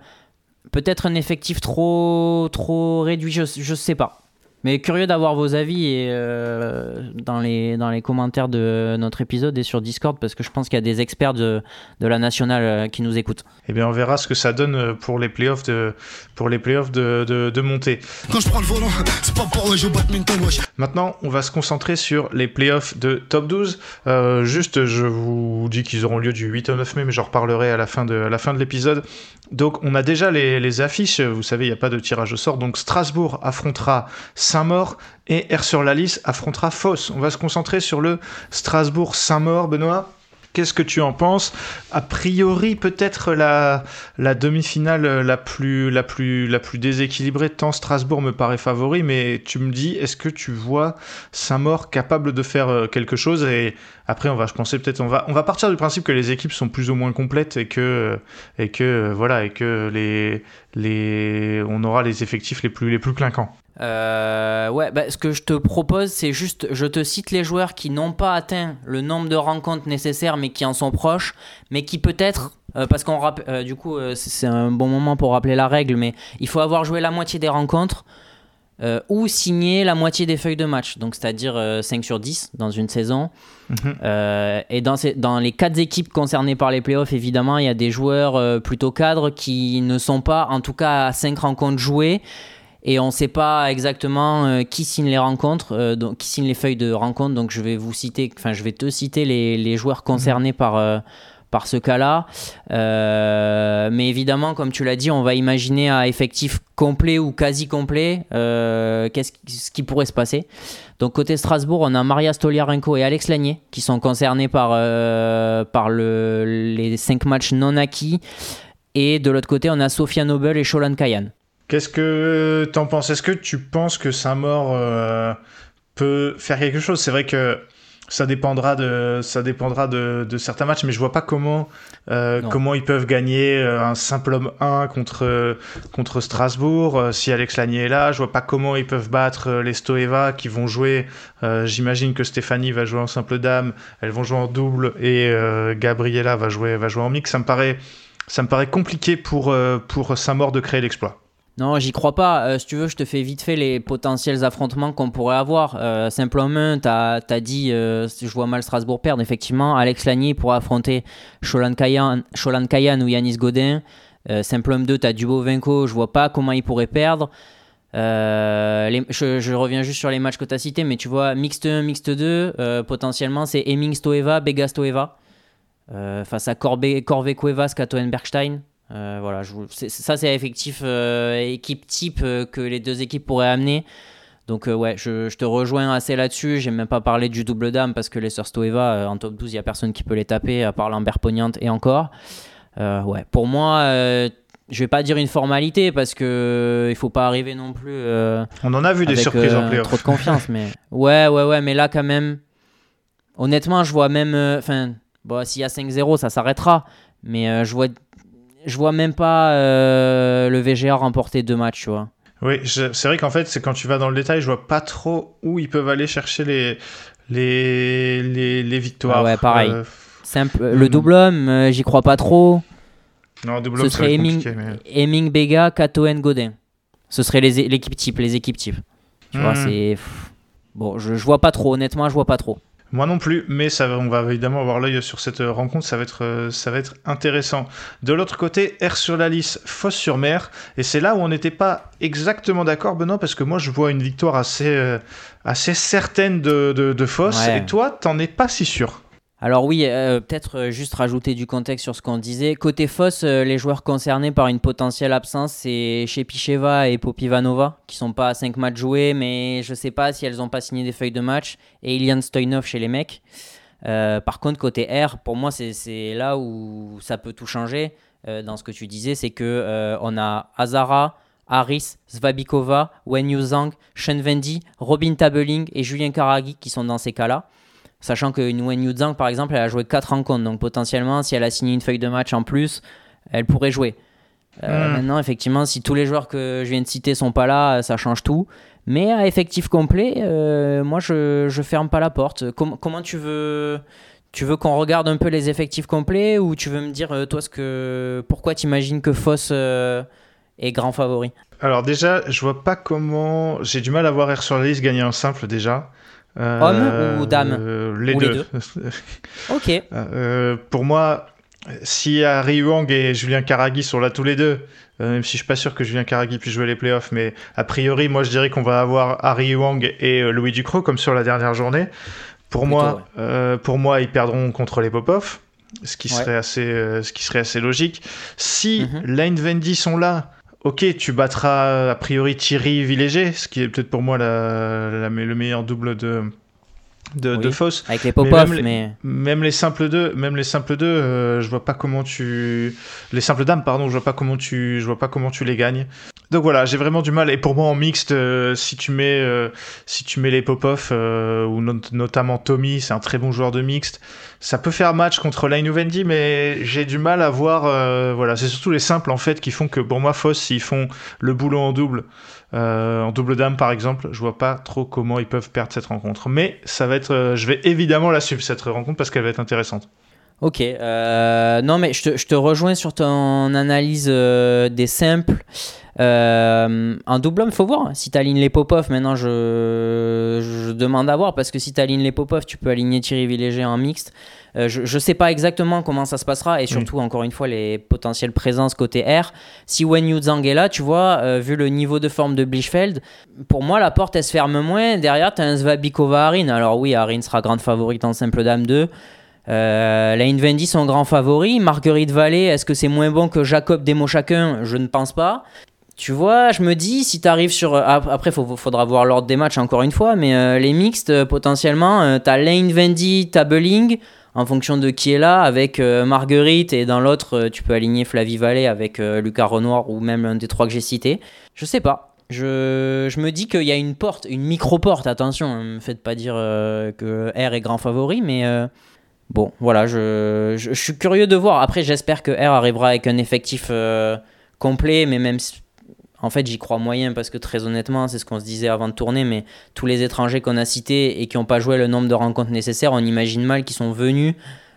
peut-être un effectif trop, trop réduit, je, je sais pas. Mais curieux d'avoir vos avis et, euh, dans, les, dans les commentaires de notre épisode et sur Discord, parce que je pense qu'il y a des experts de, de la nationale euh, qui nous écoutent. Eh bien, on verra ce que ça donne euh, pour les playoffs de, pour les playoffs de, de, de montée. Quand je prends le volant, c'est pas pour jouer au badminton, wesh. Maintenant, on va se concentrer sur les playoffs de top 12. Euh, juste, je vous dis qu'ils auront lieu du 8 au 9 mai, mais j'en reparlerai à la fin de, à la fin de l'épisode. Donc, on a déjà les, les affiches. Vous savez, il n'y a pas de tirage au sort. Donc, Strasbourg affrontera Saint-Maur et Air-sur-la-Lys affrontera Foss. On va se concentrer sur le Strasbourg-Saint-Maur, Benoît. Qu'est-ce que tu en penses? A priori, peut-être la, la demi-finale la plus, la, plus, la plus déséquilibrée, tant Strasbourg me paraît favori, mais tu me dis, est-ce que tu vois Saint-Maur capable de faire euh, quelque chose? Après, on va, je pensais peut-être, on va, on va partir du principe que les équipes sont plus ou moins complètes et que, et que voilà, et que les, les, on aura les effectifs les plus, les plus clinquants. Euh, ouais, bah, ce que je te propose, c'est juste, je te cite les joueurs qui n'ont pas atteint le nombre de rencontres nécessaires, mais qui en sont proches, mais qui peut-être, euh, parce qu'on euh, du coup, euh, c'est un bon moment pour rappeler la règle, mais il faut avoir joué la moitié des rencontres euh, ou signé la moitié des feuilles de match, donc c'est-à-dire euh, 5 sur 10 dans une saison. Mhm. Euh, et dans, ces- dans les quatre équipes concernées par les playoffs, évidemment, il y a des joueurs euh, plutôt cadres qui ne sont pas, en tout cas, à 5 rencontres jouées. Et on ne sait pas exactement euh, qui signe les rencontres, donc, qui signe les feuilles de rencontre. Donc je vais vous citer, enfin je vais te citer les, les joueurs concernés par, euh, par ce cas-là. Euh, mais évidemment, comme tu l'as dit, on va imaginer à effectif complet ou quasi complet euh, qu'est-ce qui- ce qui pourrait se passer? Donc côté Strasbourg, on a Maria Stoliarenko et Alex Lagné qui sont concernés par, euh, par le, les 5 matchs non acquis. Et de l'autre côté, on a Sofia Noble et Sholan Kayan. Qu'est-ce que t'en penses? Est-ce que tu penses que Saint-Maur peut faire quelque chose? C'est vrai que ça dépendra de ça dépendra de, de certains matchs, mais je vois pas comment euh, comment ils peuvent gagner euh, un simple homme 1 contre contre Strasbourg. Euh, si Alex Lanier est là, je vois pas comment ils peuvent battre euh, les Stoeva qui vont jouer. euh, J'imagine que Stéphanie va jouer en simple dame, elles vont jouer en double et euh, Gabriella va jouer va jouer en mix. Ça me paraît ça me paraît compliqué pour pour Saint-Maur de créer l'exploit. Non, j'y crois pas. Euh, si tu veux, je te fais vite fait les potentiels affrontements qu'on pourrait avoir. Euh, simplement, tu as, dit, euh, je vois mal Strasbourg perdre, effectivement. Alex Lagny pourra affronter Sholan Kayan, ou Yanis Godin. Euh, Simplum 2, tu as Dubovenko, je vois pas comment il pourrait perdre. Je, reviens juste sur les matchs que tu as cités, mais tu vois, mixte 1, mixte 2, euh, potentiellement, c'est Hemming Stoeva, Bega Stoeva. Euh, face à Corbe, Corve Cuevas, Katoen Bergstein. Euh, voilà, je ça c'est effectif euh, équipe type euh, que les deux équipes pourraient amener. Donc, euh, ouais, je, je te rejoins assez là-dessus. J'ai même pas parlé du double dame parce que les Sœurs Stoeva, en top 12, il y a personne qui peut les taper, à part Lambert Pognante et encore. Ouais, pour moi, je vais pas dire une formalité parce que il faut pas arriver non plus. On en a vu des surprises en playoff. Trop de confiance, mais *laughs* ouais, ouais, ouais, mais là quand même, honnêtement, je vois même, enfin, bon, s'il y a 5-0, ça s'arrêtera, mais euh, je vois, je vois même pas euh, le VGA remporter deux matchs, tu vois. Oui, c'est vrai qu'en fait, c'est quand tu vas dans le détail, je vois pas trop où ils peuvent aller chercher les, les, les, les victoires. Ah ouais, pareil. Euh, Simple, le double homme, euh, j'y crois pas trop. non, double Ce homme, va serait Heming. Mais... Bega, Kato, Godin. Ce serait l'équipe type, les équipes type. Tu vois, Mhm. c'est bon, je, je vois pas trop, honnêtement, je vois pas trop. Moi non plus, mais ça, va- on va évidemment avoir l'œil sur cette euh, rencontre, ça va être, euh, ça va être intéressant. De l'autre côté, R sur la liste, Fosse sur mer, et c'est là où on n'était pas exactement d'accord, Benoît, parce que moi je vois une victoire assez, euh, assez certaine de, de, de Fosse, Ouais. et toi, t'en es pas si sûr. Alors oui, euh, peut-être euh, juste rajouter du contexte sur ce qu'on disait. Côté Foss, euh, les joueurs concernés par une potentielle absence, c'est Shepicheva et Popivanova, qui sont pas à 5 matchs joués, mais je sais pas si elles ont pas signé des feuilles de match, et Ilian Stoinov chez les mecs. Par contre, côté R, pour moi, c'est- là où ça peut tout changer. dans ce que tu disais, c'est que on a Azara, Harris, Svabikova, Wen Yuzhang, Shen Vendi, Robin Tabeling et Julien Karagi qui sont dans ces cas-là. Sachant que Nguyen Yu Zhang, par exemple, elle a joué 4 rencontres. Donc potentiellement, si elle a signé une feuille de match en plus, elle pourrait jouer. Euh, Hmm. Maintenant, effectivement, si tous les joueurs que je viens de citer sont pas là, ça change tout. Mais à effectif complet, euh, moi, je, je ferme pas la porte. Com- comment tu veux, tu veux qu'on regarde un peu les effectifs complets ou tu veux me dire, euh, toi, ce que, pourquoi tu imagines que Foss euh, est grand favori? Alors déjà, je vois pas comment... J'ai du mal à voir R sur la liste gagner un simple déjà. Euh, Homme ou dame euh, Les Ou les deux. *laughs* Ok. Euh, pour moi, si Harry Wang et Julien Karagi sont là tous les deux, euh, même si je suis pas sûr que Julien Karagi puisse jouer les playoffs, mais a priori, moi je dirais qu'on va avoir Harry Wang et euh, Louis Ducrot comme sur la dernière journée. Pour Plutôt, moi, ouais. euh, pour moi, ils perdront contre les Popov, ce qui Ouais. serait assez, ce qui serait assez logique. Si Mhm. Lane Vendy sont là. Ok, tu battras a priori Thierry Villéger, ce qui est peut-être pour moi la- le meilleur double de, de, de Oui. Foss. Avec les pop-off, même les- mais. Même les simples deux, même les simples deux, euh, je vois pas comment tu, les simples dames, pardon, je vois pas comment tu, je vois pas comment tu les gagnes. Donc voilà, j'ai vraiment du mal. Et pour moi en mixte, euh, si tu mets, euh, si tu mets les Popov euh, ou not- notamment Tommy, c'est un très bon joueur de mixte. Ça peut faire match contre Line Vendi, mais j'ai du mal à voir. euh, voilà, c'est surtout les simples en fait qui font que pour moi Foss, s'ils font le boulot en double, euh, en double dame par exemple, je vois pas trop comment ils peuvent perdre cette rencontre. Mais ça va être, euh, je vais évidemment la suivre cette rencontre parce qu'elle va être intéressante. Ok, euh, non mais je te, je te rejoins sur ton analyse euh, des simples. Euh, en double homme, il faut voir. Si tu alignes les Popov, maintenant je, je demande à voir parce que si tu alignes les Popov, tu peux aligner Thierry Villéger en mixte. Euh, je ne sais pas exactement comment ça se passera et surtout, encore une fois, les potentielles présences côté R. Si Wen Yu Zhang est là, tu vois, euh, vu le niveau de forme de Blichfeld, pour moi, la porte elle se ferme moins. Derrière, tu as un Svabikova Harin. Alors, oui, Harin sera grande favorite en simple dame 2. Euh, Lane Vendy, son grand favori. Marguerite Vallée, est-ce que c'est moins bon que Jacob Demo chacun? Je ne pense pas. Tu vois, je me dis, si tu arrives sur. ap- Après, il faudra voir l'ordre des matchs encore une fois, mais euh, les mixtes, euh, potentiellement, euh, t'as Lane Vendy, Tabling, en fonction de qui est là, avec euh, Marguerite, et dans l'autre, tu peux aligner Flavie Vallée avec Lucas Renoir ou même l'un des trois que j'ai cités. Je sais pas. Je, je me dis qu'il y a une porte, une micro-porte, attention, ne me faites pas dire que R est grand favori, mais. Bon, voilà, je, je, je suis curieux de voir. Après, j'espère que R arrivera avec un effectif euh, complet, mais même si- en fait, j'y crois moyen parce que très honnêtement, c'est ce qu'on se disait avant de tourner, mais tous les étrangers qu'on a cités et qui n'ont pas joué le nombre de rencontres nécessaires, on imagine mal qu'ils sont venus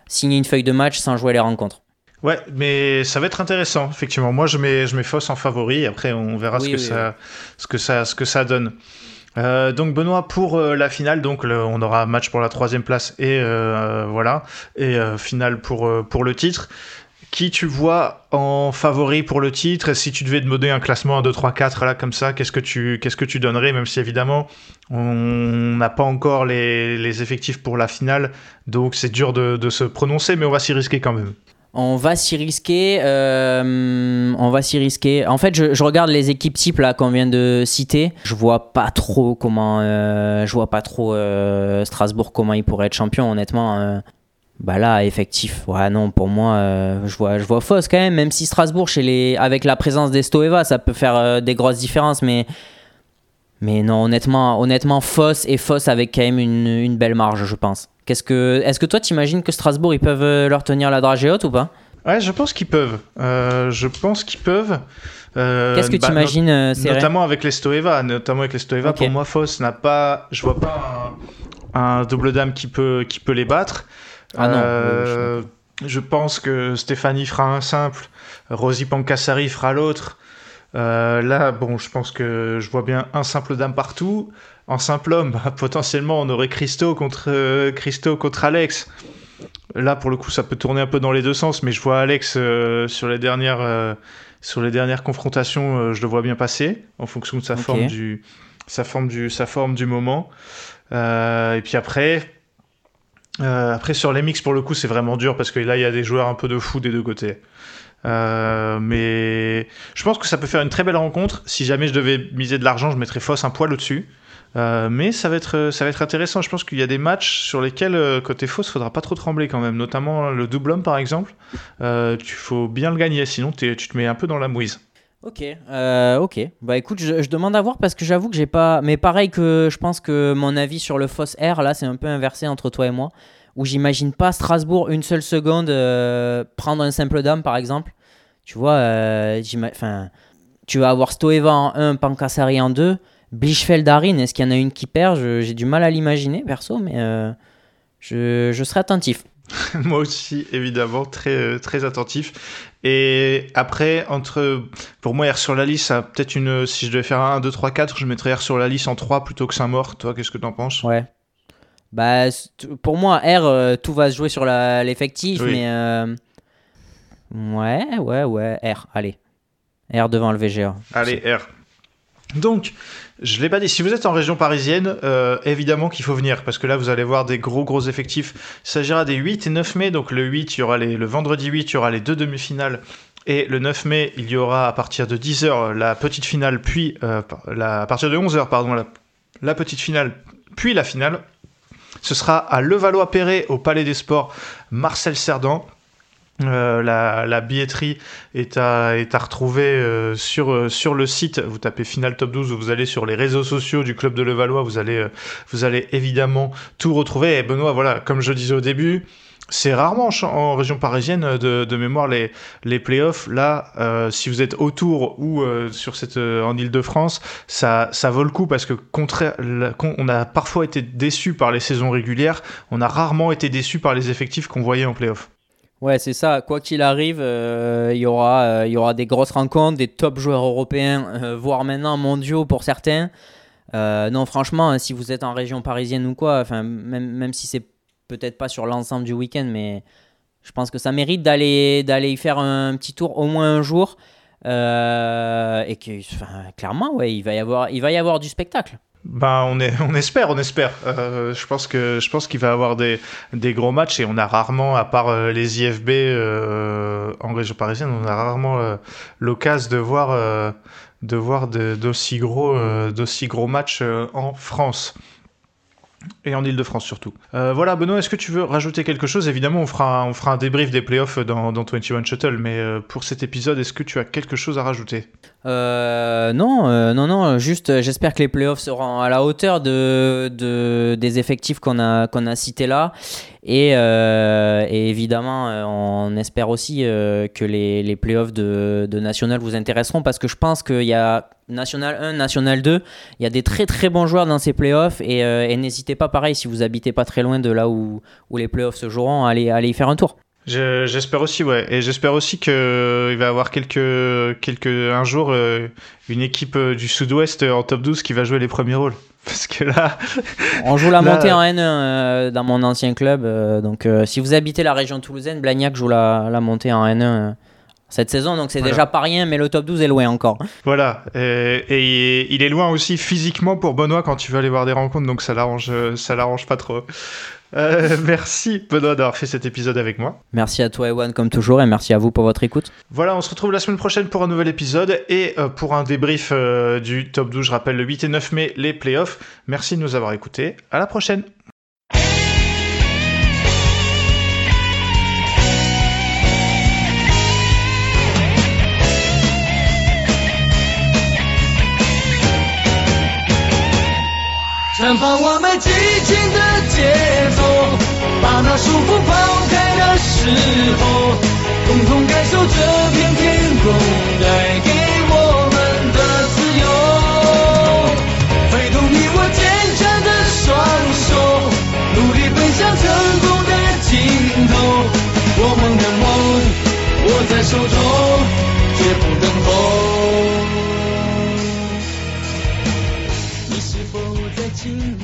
signer une feuille de match sans jouer les rencontres. Ouais, mais ça va être intéressant, effectivement. Moi, je mets, je mets Foss en favori. Après, on verra Oui, ce, que oui, ça, ce, que ça, ce que ça donne. Euh, donc Benoît pour euh, la finale, donc on aura match pour la troisième place et euh, voilà et finale pour le titre. Qui tu vois en favori pour le titre? Si tu devais te un classement 1, 2, 3, 4 là comme ça, qu'est-ce que tu qu'est-ce que tu donnerais? Même si évidemment on n'a pas encore les, les effectifs pour la finale, donc c'est dur de, de se prononcer, mais on va s'y risquer quand même. On va s'y risquer. euh, on va s'y risquer. En fait, je, regarde les équipes types là qu'on vient de citer. Je vois pas trop comment. euh, je vois pas trop euh, Strasbourg comment il pourrait être champion. Honnêtement, bah là, effectif. Ouais, non, pour moi, je vois, je vois fausse quand même. Même si Strasbourg, chez les, avec la présence des Stoeva, ça peut faire des grosses différences, mais. Mais non, honnêtement, honnêtement, fausse et fausse avec quand même une belle marge, je pense. Qu'est-ce que, est-ce que toi, t'imagines que Strasbourg, ils peuvent euh, leur tenir la dragée haute ou pas? Ouais, je pense qu'ils peuvent. Euh, je pense qu'ils peuvent. Euh, Qu'est-ce que bah, tu imagines, Notamment avec les Stoeva. Notamment avec les Stoeva. Ok. Pour moi, Foss n'a pas. Je vois pas un, un double dame qui peut, qui peut les battre. Ah non, Euh, je pense que Stéphanie fera un simple. Rosie Pancassari fera l'autre. Là, bon, je pense que je vois bien un simple dame partout. En simple homme, bah, potentiellement, on aurait Christo contre, euh, Christo contre Alex. Là, pour le coup, ça peut tourner un peu dans les deux sens, mais je vois Alex euh, sur les dernières, euh, sur les dernières confrontations, je le vois bien passer en fonction de sa forme du, sa forme du, sa forme du moment. Et puis après, après sur les mix, pour le coup, c'est vraiment dur parce que là, il y a des joueurs un peu de fou des deux côtés. Euh, mais je pense que ça peut faire une très belle rencontre. Si jamais je devais miser de l'argent, je mettrais Foss un poil au-dessus. Euh, mais ça va, être, ça va être intéressant. Je pense qu'il y a des matchs sur lesquels, euh, côté Foss, faudra pas trop trembler quand même. Notamment le double homme, par exemple. Euh, tu faut bien le gagner, sinon tu te mets un peu dans la mouise. Ok, euh, ok. Bah écoute, je, demande à voir parce que j'avoue que j'ai pas. Mais pareil que je pense que mon avis sur le Foss R, là, c'est un peu inversé entre toi et moi. Où j'imagine pas Strasbourg une seule seconde euh, prendre un simple dame, par exemple. Tu vois, euh, enfin, tu vas avoir Stoeva en 1, Pancassari en 2. Blichfeld Arin, est-ce qu'il y en a une qui perd? J'ai du mal à l'imaginer, perso, mais euh, je, je serai attentif. *laughs* Moi aussi, évidemment, très, euh, très attentif. Et après, entre, pour moi, R sur la liste, ça peut-être une. Si je devais faire un 1, 2, 3, 4, je mettrais R sur la liste en 3 plutôt que Saint-Maur. Toi, qu'est-ce que t'en penses? Ouais. Bah, pour moi, R, euh, tout va se jouer sur l'effectif, Oui. mais. euh, Ouais, ouais, ouais, R, allez. R devant le VGA. Allez, R. Donc, je l'ai pas dit, si vous êtes en région parisienne, euh, évidemment qu'il faut venir, parce que là, vous allez voir des gros, gros effectifs. Il s'agira des 8 et 9 mai, donc le 8, il y aura le vendredi 8, il y aura les deux demi-finales, et le 9 mai, il y aura à partir de 10h la petite finale, puis, euh, à partir de 11h, pardon, la petite finale, puis la finale. Ce sera à Levallois-Perret, au Palais des Sports, Marcel Cerdan. Euh, la, billetterie est à, retrouver euh, sur, euh, sur le site. Vous tapez Final Top 12 ou vous allez sur les réseaux sociaux du club de Levallois. Vous allez, vous allez évidemment tout retrouver. Et Benoît, voilà, comme je disais au début, c'est rarement en, région parisienne de, mémoire les, les playoffs. Là, si vous êtes autour ou sur cette, euh, en Ile-de-France, ça, ça vaut le coup parce que contraire, on a parfois été déçu par les saisons régulières. On a rarement été déçu par les effectifs qu'on voyait en playoffs. Ouais, c'est ça. Quoi qu'il arrive, euh, il y aura, euh, il y aura des grosses rencontres, des top joueurs européens, euh, voire maintenant mondiaux pour certains. Non, franchement, si vous êtes en région parisienne ou quoi, même, même si c'est peut-être pas sur l'ensemble du week-end, mais je pense que ça mérite d'aller y faire un petit tour au moins un jour. Et que, clairement, ouais, il va y avoir, il va y avoir du spectacle. Ben, on, espère, on espère. Euh, je pense que je pense qu'il va avoir des, des gros matchs et on a rarement, à part euh, les IFB euh, en région parisienne, on a rarement euh, l'occasion de voir de voir d'aussi gros d'aussi gros matchs en France. Et en Ile-de-France surtout. Voilà, Benoît, est-ce que tu veux rajouter quelque chose? Évidemment, on fera, un- on fera un débrief des playoffs dans, dans 21 Shuttle, mais pour cet épisode, est-ce que tu as quelque chose à rajouter? Euh, non, euh, non, non. Juste, euh, j'espère que les playoffs seront à la hauteur de, de- des effectifs qu'on a qu'on a cités là, et, évidemment, on espère aussi que les, les playoffs de, de national vous intéresseront parce que je pense qu'il y a national 1, national 2, il y a des très très bons joueurs dans ces playoffs et, n'hésitez pas, pareil, si vous habitez pas très loin de là où, où les playoffs se joueront, à aller y faire un tour. Je- J'espère aussi, ouais. Et j'espère aussi qu'il va y avoir quelques, quelques, un jour euh, une équipe euh, du Sud-Ouest euh, en top 12 qui va jouer les premiers rôles. *laughs* Parce que là, On joue la Là, montée euh, en N1 euh, dans mon ancien club. euh, donc, euh, si vous habitez la région toulousaine, Blagnac joue la, la montée en N1 euh, cette saison, donc c'est Voilà. déjà pas rien, mais le top 12 est loin encore. Voilà, et, et il est loin aussi physiquement pour Benoît quand tu veux aller voir des rencontres, donc ça l'arrange, ça l'arrange pas trop. Euh, *laughs* merci Benoît d'avoir fait cet épisode avec moi. Merci à toi, Ewan, comme toujours, et merci à vous pour votre écoute. Voilà, on se retrouve la semaine prochaine pour un nouvel épisode et euh, pour un débrief euh, du top 12, je rappelle le 8 et 9 mai, les playoffs. Merci de nous avoir écoutés, à la prochaine. 绽放我们激情的节奏，把那束缚抛开的时候，共同感受这片天空带给我们的自由，挥动你我坚强的双手，努力奔向成功的尽头，我们的梦握在手中，绝不等候。you.